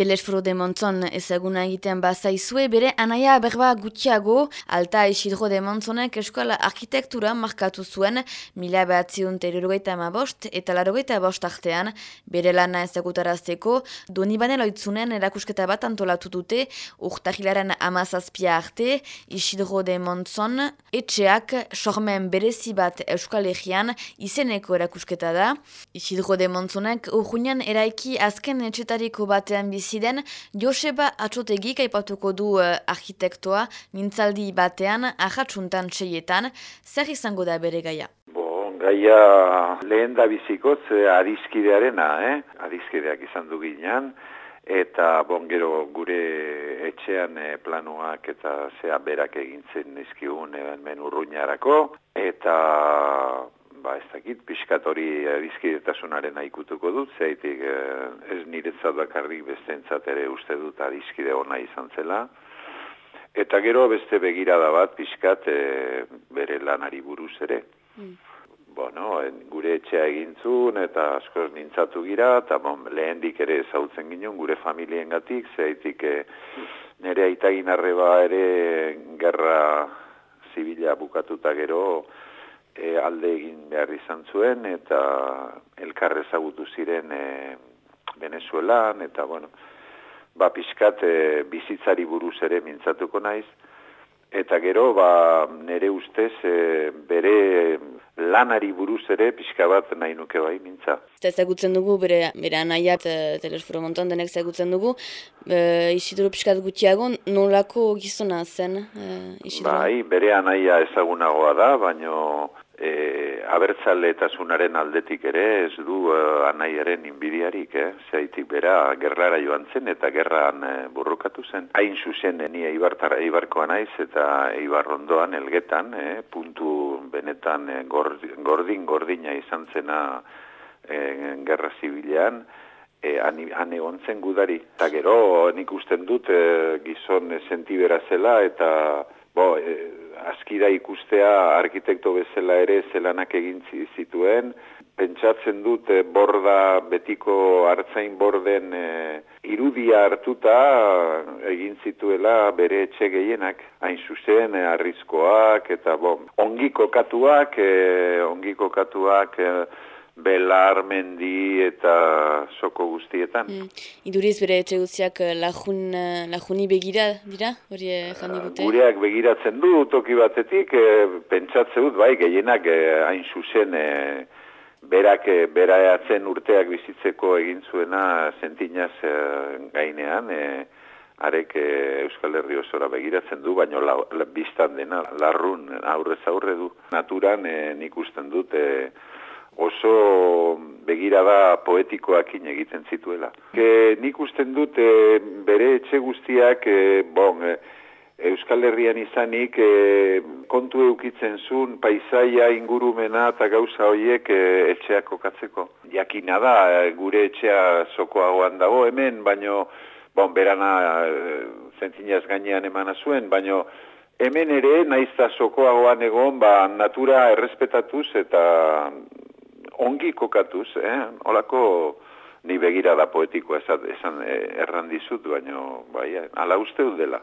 Telesforo de Montzon ezaguna egiten bazaizue, bere anaia berba gutxiago, alta isidro de Montzonek eskola arkitektura markatu zuen, mila behatziun terrorugaita ama bost, eta larogaita bost artean, bere lana ezagutarazteko, doni loitzunen erakusketa bat antolatu dute, urtahilaren amazazpia arte, isidro de Montzon, etxeak, sormen berezi bat euskal egian, izeneko erakusketa da, isidro de Montzonek, urruinan eraiki azken etxetariko batean biziden, Joseba Atxotegik aipatuko du uh, arkitektoa, mintzaldi batean, ahatsuntan txeietan, zer izango da bere gaia? Bo, gaia lehen da bizikoz eh, adiskidearena, eh? adiskideak izan du ginean, eta bon, gero gure etxean eh, planuak eta zea berak egintzen nizkigun eh, men urruñarako, eta ba ez dakit, pixkat hori adizkidetasunaren aikutuko dut, zeitik eh, ez niretzat bakarrik bestentzat ere uste dut adizkide ona izan zela. Eta gero beste begirada bat pixkat eh, bere lanari buruz ere. Mm. Bueno, en, gure etxea egintzun eta askoz nintzatu gira, eta bon, lehen dik ere zautzen ginen gure familien gatik, zeitik eh, nire aitagin arreba ere gerra zibila bukatuta gero, e, alde egin behar izan zuen eta elkarre ezagutu ziren e, Venezuelan eta bueno, ba pixkat e, bizitzari buruz ere mintzatuko naiz eta gero ba nere ustez e, bere lanari buruz ere pixka bat nahi nuke bai mintza. Eta ezagutzen dugu bere, bere anaiat e, telesforo montan denek ezagutzen dugu e, Isidro pixkat gutxiago nolako gizona zen e, Isidro? Bai, bere anaia ezagunagoa da, baino e, abertzaletasunaren aldetik ere ez du uh, anaiaren inbidiarik, eh? zaitik bera gerrara joan zen eta gerran uh, burrukatu zen. Hain zuzen ni eibartara eibarkoa naiz eta eibarrondoan elgetan, eh? puntu benetan eh, gordin gordina izan zena eh, gerra zibilean, E, han egon zen gudari. Eta gero nik usten dut gizon sentibera zela eta bo, askida ikustea arkitekto bezala ere zelanak egin zituen, pentsatzen dut eh, borda betiko hartzain borden eh, irudia hartuta egin zituela bere etxe gehienak, hain zuzen eh, arrizkoak eta bon, ongi kokatuak, eh, ongi kokatuak eh, belar, mendi eta soko guztietan. Mm. Iduriz bere etxe guztiak eh, lajun, eh, lajuni begira dira, hori eh, jandi gute? Gureak begiratzen du, toki batetik, e, pentsatze dut, bai, gehienak hain zuzen e, berak e, beraeatzen urteak bizitzeko egin zuena sentinaz e, gainean, e, arek Euskal Herri osora begiratzen du, baino la, la, biztan dena, larrun aurrez aurre du. Naturan e, nik usten dut, oso begirada poetikoakin egiten zituela. Ke, nik usten dut e, bere etxe guztiak e, bon, e, Euskal Herrian izanik e, kontu eukitzen zuen paisaia ingurumena eta gauza horiek e, etxeak kokatzeko. Jakina da gure etxea sokoagoan dago hemen, baino bon, berana e, zentzinaz gainean emana zuen, baino hemen ere naizta sokoagoan egon ba, natura errespetatuz eta ongi kokatuz, eh? Olako ni begira da poetikoa esan, esan eh, erran dizut, baina bai, ala uste dela.